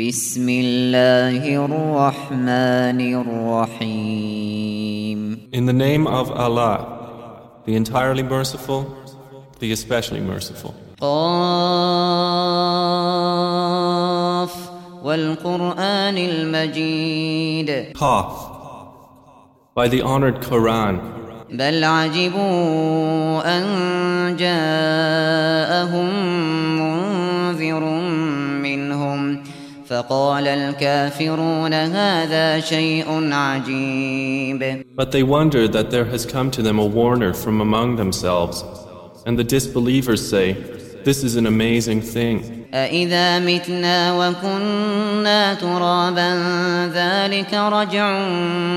بسم الله الرحمن الرحيم In the name of Allah, the entirely merciful, the especially merciful. قاف والقرآن المجيد Qaf. By the honored Quran, بل عجبوا أن جاءهم فقال الكافرون هذا شيء عجيب but they wonder that there has come to them a warner from among themselves. And the disbelievers say, This is an amazing thing. أإذا متنا وكنا ترابا ذلك رجع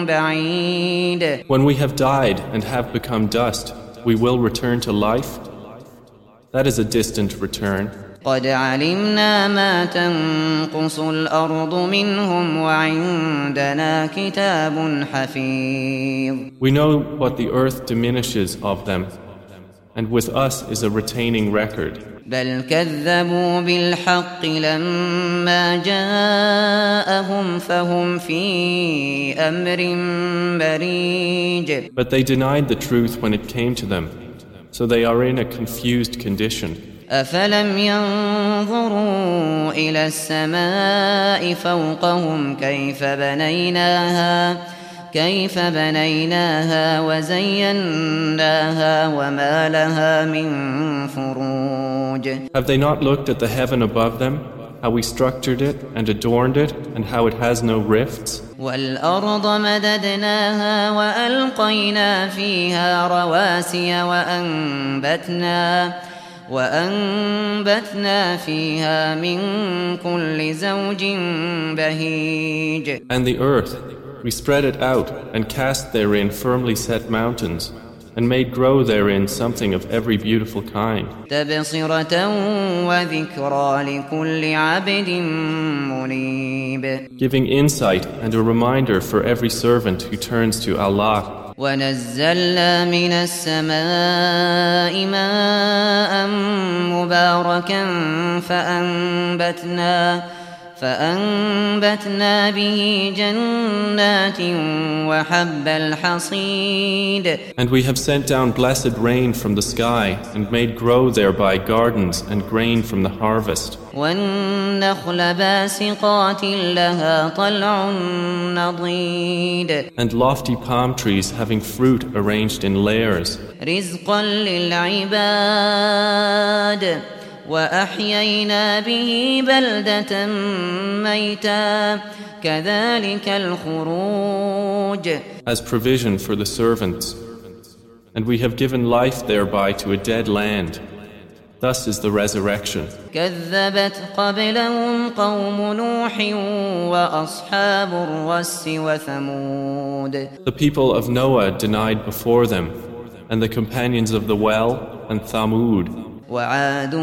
بعيد When we have died and have become dust, we will return to life? That is a distant return. قد علمنا ما تنقص الأرض منهم وعندنا كتاب حفيظ We know what the earth diminishes of them, and with us is a retaining record. بل كذبوا بالحق لما جاءهم فهم في أمر مريج But they denied the truth when it came to them, so they are in a confused condition. أفلم ينظروا إلى السماء فوقهم كيف بنيناها كيف بنيناها وزيناها وما لها من فروج Have they not looked at the heaven above them, how we structured it and adorned it, and how it has no rifts? والأرض مددناها وألقينا فيها رواسي وأنبتنا وأنبتنا فيها من كل زوج بهيج And the earth, we spread it out and cast therein firmly set mountains, and made grow therein something of every beautiful kind, تبصرة وذكرى لكل عبد منيب giving insight and a reminder for every servant who turns to Allah. ونزلنا من السماء ماء مباركا فأنبتنا فأنبتنا به جنات وحب الحصيد And we have sent down blessed rain from the sky and made grow thereby gardens and grain from the harvest. والنخل باسقات لها طلع نضيد And lofty palm trees having fruit arranged in layers, رزقا للعباد وأحيينا به بلدة ميتا كذلك الخروج as provision for the servants. And we have given life thereby to a dead land. Thus is the resurrection. كذبت قبلهم قوم نوح وأصحاب الرس وثمود The people of Noah denied before them, and the companions of the well and Thamud, وعاد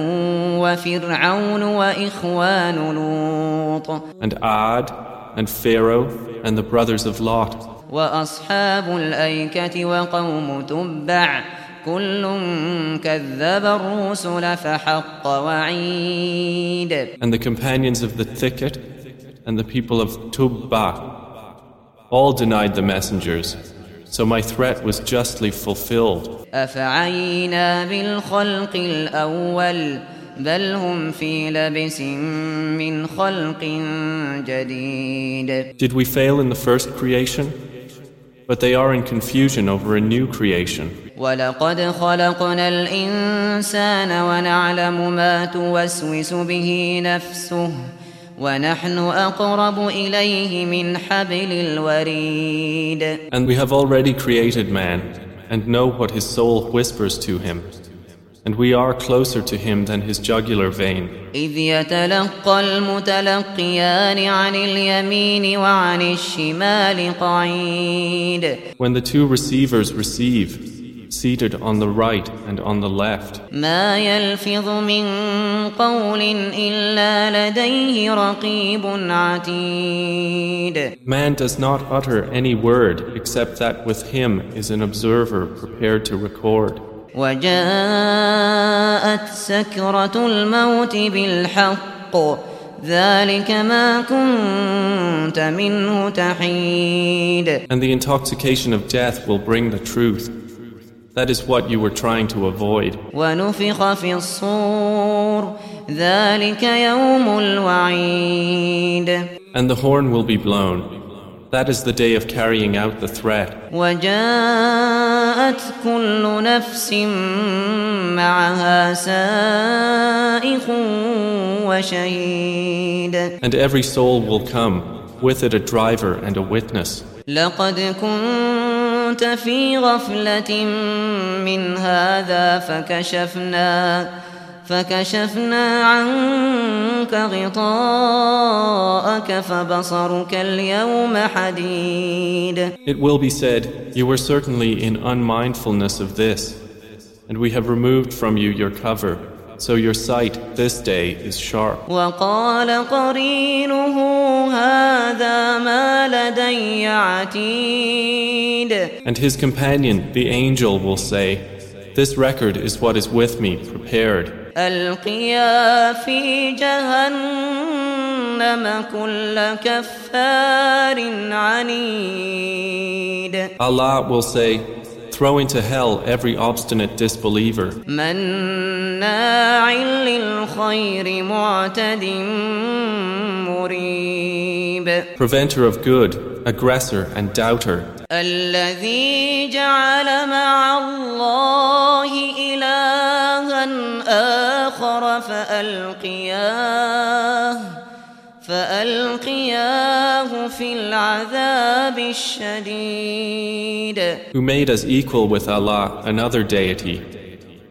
وفرعون وإخوان لوط and Ad and Pharaoh and the brothers of Lot, وأصحاب الأيكة وقوم تبع كل كذب الرسل فحق وعيد and the companions of the thicket, and the people of Tubba. All denied the messengers, so my threat was justly fulfilled. أفعينا بالخلق الأول بل هم في لبس من خلق جديد Did we fail in the first creation? But they are in confusion over a new creation. ولقد خلقنا الإنسان ونعلم ما توسوس به نفسه ونحن أقرب إليه من حبل الوريد And we have already created man, and know what his soul whispers to him. And we are closer to him than his jugular vein. إذ يتلقى المتلقيان عن اليمين وعن الشمال قعيد When the two receivers receive, seated on the right and on the left, ما يلفظ من قول إلا لديه رقيب عتيد man does not utter any word except that with him is an observer prepared to record. وجاءت سكرة الموت بالحق ذلك ما كنت منه تحيد And the intoxication of death will bring the truth. That is what you were trying to avoid. ونفخ في الصور ذلك يوم الوعيد And the horn will be blown. That is the day of carrying out the threat. وجاءت كل نفس معها سائق وشهيد And every soul will come, with it a driver and a witness. لقد كنت في غفلة من هذا فكشفنا فكشفنا عنك غطاءك فبصرك اليوم حديد It will be said, You were certainly in unmindfulness of this, and we have removed from you your cover, so your sight this day is sharp. وقال قرينه هذا ما لدي عتيد And his companion, the angel, will say, This record is what is with me, prepared. ألقيا في جهنم كل كفار عنيد Allah will say, Throw into hell every obstinate disbeliever, مناع للخير معتد مريب preventer of good, aggressor, and doubter, الذي جعل مع الله إلها آخر فألقياه who made us equal with Allah, another deity,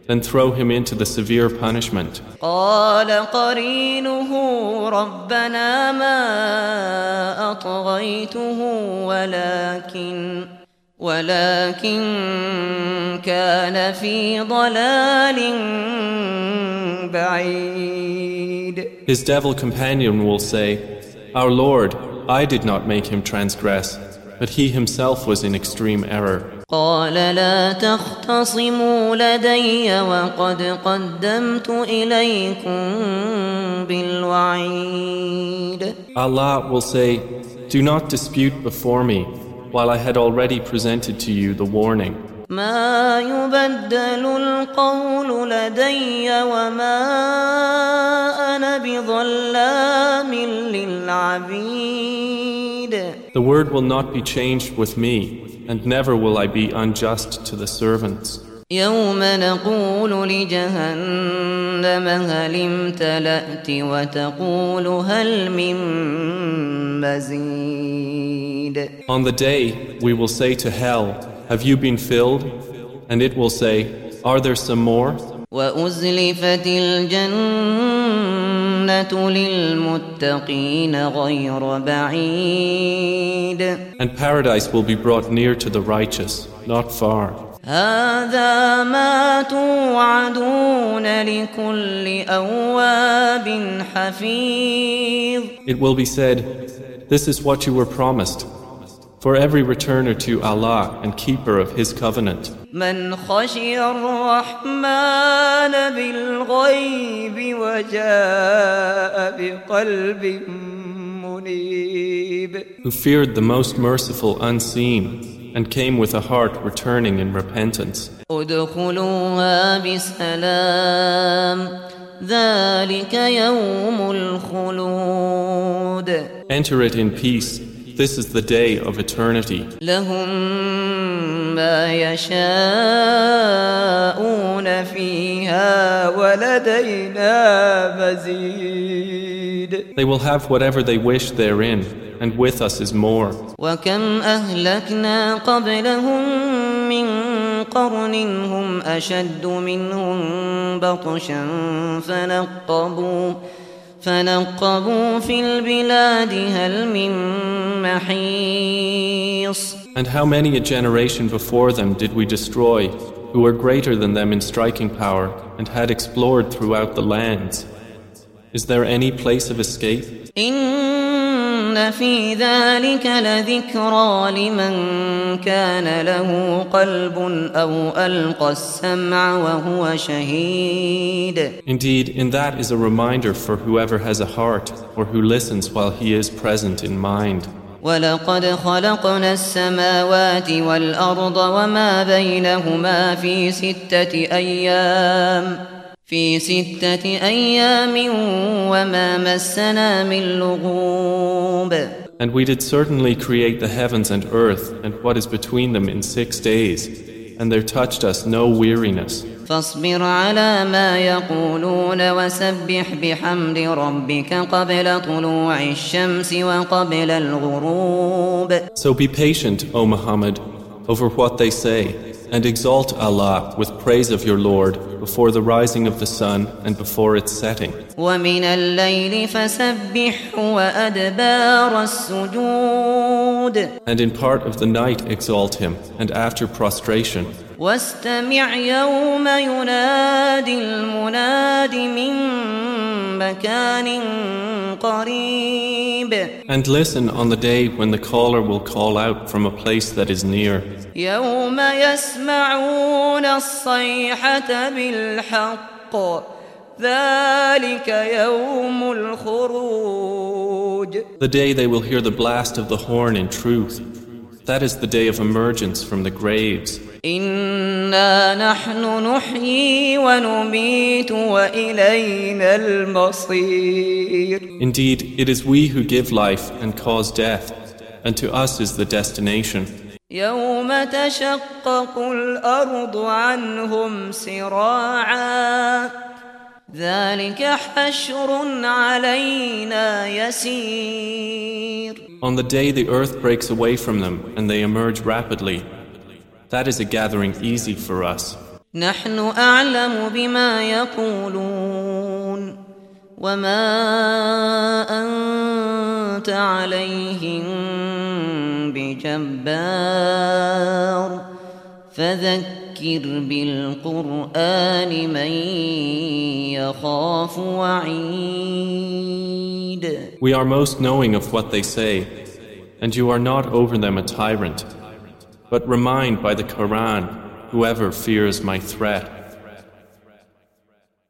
then throw him into the severe punishment. قال قرينه ربنا ما أطغيته ولكن ولكن كان في ضلال بعيد His devil companion will say, Our Lord, I did not make him transgress, but he himself was in extreme error. قال لا تختصموا لدي وقد قدمت إليكم بالوعيد Allah will say, Do not dispute before me, while I had already presented to you the warning. ما يبدل القول لدي وما أنا بظلام للعبيد The word will not be changed with me, and never will I be unjust to the servants. يوم نقول لجهنم هل امتلأت وتقول هل من مزيد On the day, we will say to hell, Have you been filled? And it will say, Are there some more? وأزلفت الجنة للمتقين غير بعيد And paradise will be brought near to the righteous, not far. هذا ما توعدون لكل أواب حفيظ It will be said, This is what you were promised. For every returner to Allah and keeper of His covenant, من خشي الرحمن بالغيب وجاء بقلب منيب who feared the most merciful unseen, and came with a heart returning in repentance. ادخلوها بسلام ذلك يوم الخلود Enter it in peace. This is the day of eternity. لهم ما يشاءون فيها ولدينا مزيد They will have whatever they wish therein, and with us is more. وكم أهلكنا قبلهم من قرن هم أشد منهم بطشا فنقبوا فنقبوا في البلاد هل من محيص And how many a generation before them did we destroy, who were greater than them in striking power, and had explored throughout the lands? Is there any place of escape? إن في ذلك لذكرى لمن كان له قلب أو ألقى السمع وهو شهيد Indeed, in that is a reminder for whoever has a heart or who listens while he is present in mind. ولقد خلقنا السماوات والأرض وما بينهما في ستة أيام في ستة أيام وما مسنا من لغوب And we did certainly create the heavens and earth and what is between them in six days, and there touched us no weariness. فاصبر على ما يقولون وسبح بحمد ربك قبل طلوع الشمس وقبل الغروب So be patient, O Muhammad, over what they say, and exalt Allah with praise of your Lord before the rising of the sun and before its setting. ومن الليل فسبحه وأدبار السجود And in part of the night exalt him, and after prostration. واستمع يوم ينادي المناد من مكان قريب And listen on the day when the caller will call out from a place that is near. يوم يسمعون الصيحة بالحق ذلك يوم الخروج The day they will hear the blast of the horn in truth. That is the day of emergence from the graves. إنا نحن نحيي ونميت وإلينا المصير Indeed, it is we who give life and cause death, and to us is the destination. يوم تشقق الأرض عنهم سراعا ذلك حشر علينا يسير On the day the earth breaks away from them and they emerge rapidly, that is a gathering easy for us. نحن أعلم بما يقولون وما أنت عليهم بجبار فذكر بالقرآن من يخاف وعيد We are most knowing of what they say, and you are not over them a tyrant. But remind by the Quran whoever fears my threat.